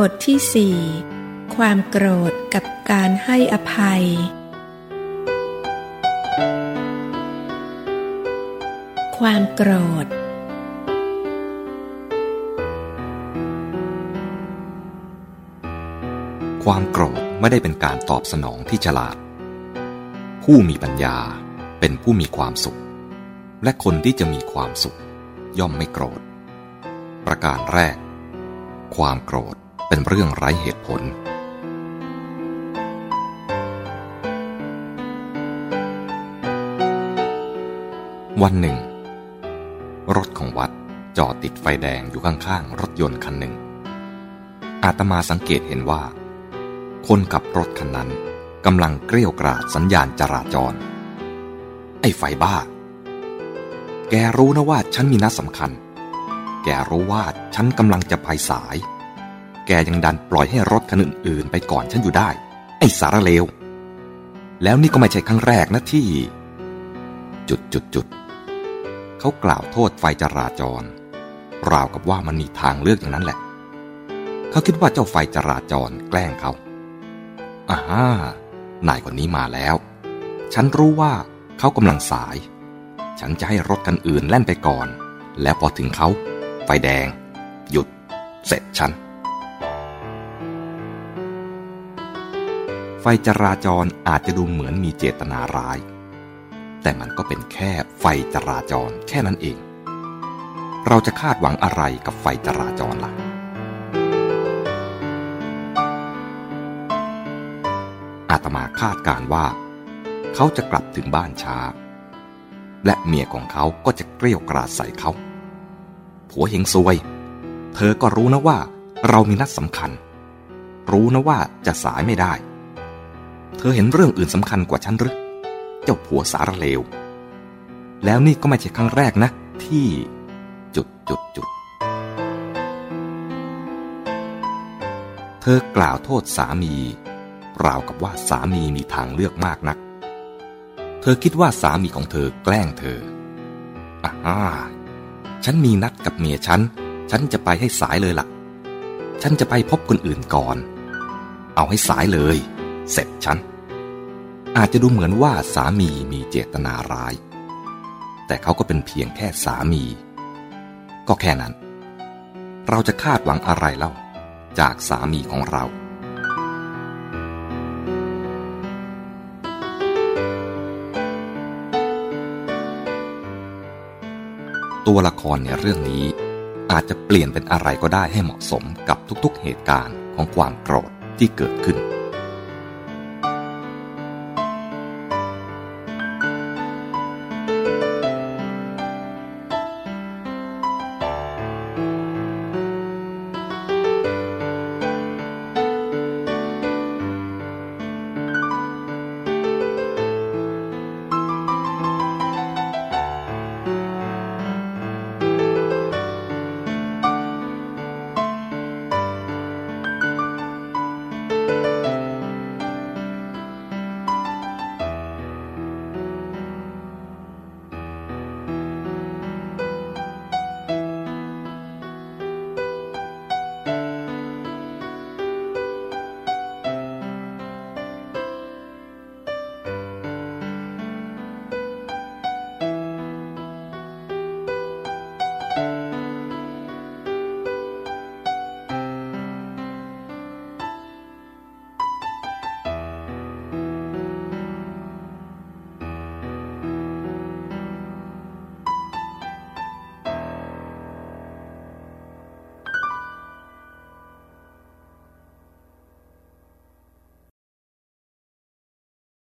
บทที่สี่ความโกรธกับการให้อภัย ความโกรธ ความโกรธไม่ได้เป็นการตอบสนองที่ฉลาด ผู้มีปัญญาเป็นผู้มีความสุข และคนที่จะมีความสุข ย่อมไม่โกรธ ประการแรก ความโกรธ เป็นเรื่องไร้เหตุผล วันหนึ่ง รถของวัดจอดติดไฟแดงอยู่ข้างๆ รถยนต์คันหนึ่ง อาตมาสังเกตเห็นว่า คนขับรถคันนั้นกำลังเกลี้ยวกราดสัญญาณจราจร ไอ้ไฟบ้า แกรู้นะว่าฉันมีนัดสำคัญ แกรู้ว่าฉันกำลังจะไปสาย แกยังดันปล่อยให้รถคันอื่นๆไปก่อนฉันอยู่ได้ ไอ้สารเลว แล้วนี่ก็ไม่ใช่ครั้งแรกนะที่ จุดจุดจุดเขากล่าวโทษไฟจราจร ราวกับว่ามันมีทางเลือกอย่างนั้นแหละ เขาคิดว่าเจ้าไฟจราจรแกล้งเขาอ่านายคนนี้มาแล้ว ฉันรู้ว่าเขากำลังสาย ฉันจะให้รถคันอื่นแล่นไปก่อน แล้วพอถึงเขา ไฟแดง หยุด เสร็จฉัน ไฟจราจรอาจจะดูเหมือนมีเจตนาร้าย แต่มันก็เป็นแค่ไฟจราจรแค่นั้นเอง เราจะคาดหวังอะไรกับไฟจราจรล่ะ อาตมาคาดการว่า เขาจะกลับถึงบ้านช้า และเมียของเขาก็จะเกลี้ยวกราดใส่เขา ผัวเฮงซวย เธอก็รู้นะว่าเรามีนัดสำคัญ รู้นะว่าจะสายไม่ได้ เธอเห็นเรื่องอื่นสำคัญกว่าฉันหรือ เจ้าผัวสารเลว แล้วนี่ก็ไม่ใช่ครั้งแรกนะ ที่จุดจุดจุด เธอกล่าวโทษสามี ราวกับว่าสามีมีทางเลือกมากนัก เธอคิดว่าสามีของเธอแกล้งเธออ่าฉันมีนัดกับเมียฉัน ฉันจะไปให้สายเลยละ่ะ ฉันจะไปพบคนอื่นก่อน เอาให้สายเลย เสร็จฉัน อาจจะดูเหมือนว่าสามีมีเจตนาร้าย แต่เขาก็เป็นเพียงแค่สามี ก็แค่นั้น เราจะคาดหวังอะไรเล่า จากสามีของเราตัวละครในเรื่องนี้อาจจะเปลี่ยนเป็นอะไรก็ได้ให้เหมาะสมกับทุกๆเหตุการณ์ของความโกรธที่เกิดขึ้น